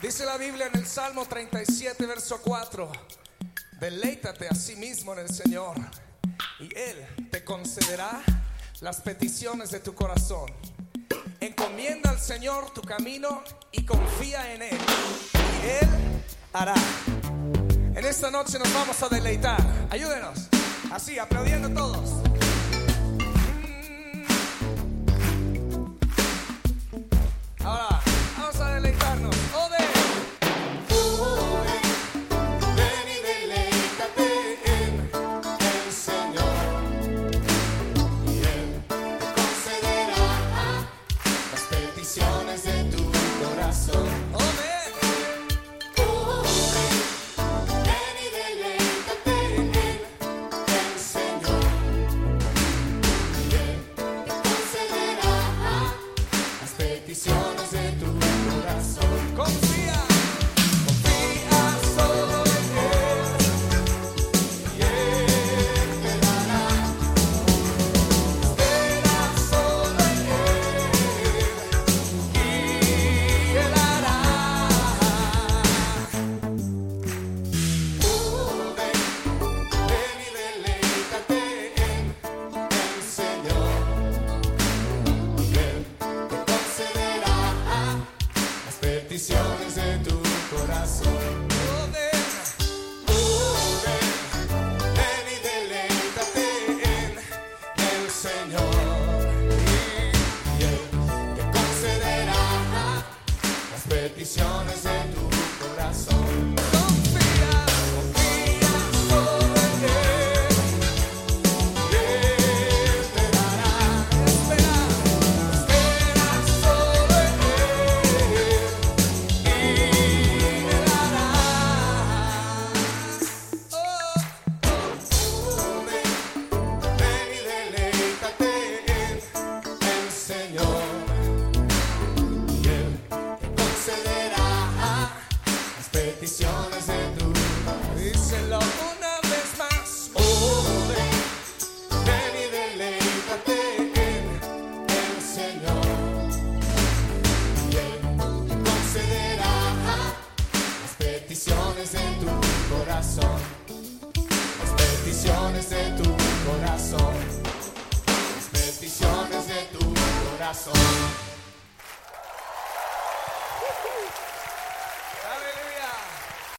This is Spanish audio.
Dice la Biblia en el Salmo 37, verso 4, deleítate a sí mismo en el Señor y Él te concederá las peticiones de tu corazón. Encomienda al Señor tu camino y confía en Él y Él hará. En esta noche nos vamos a deleitar. Ayúdenos. Así, aplaudiendo todos. Él te concederá las peticiones de tu corazón. Peticiones de tu corazón. Las peticiones de tu corazón. Las peticiones de tu corazón.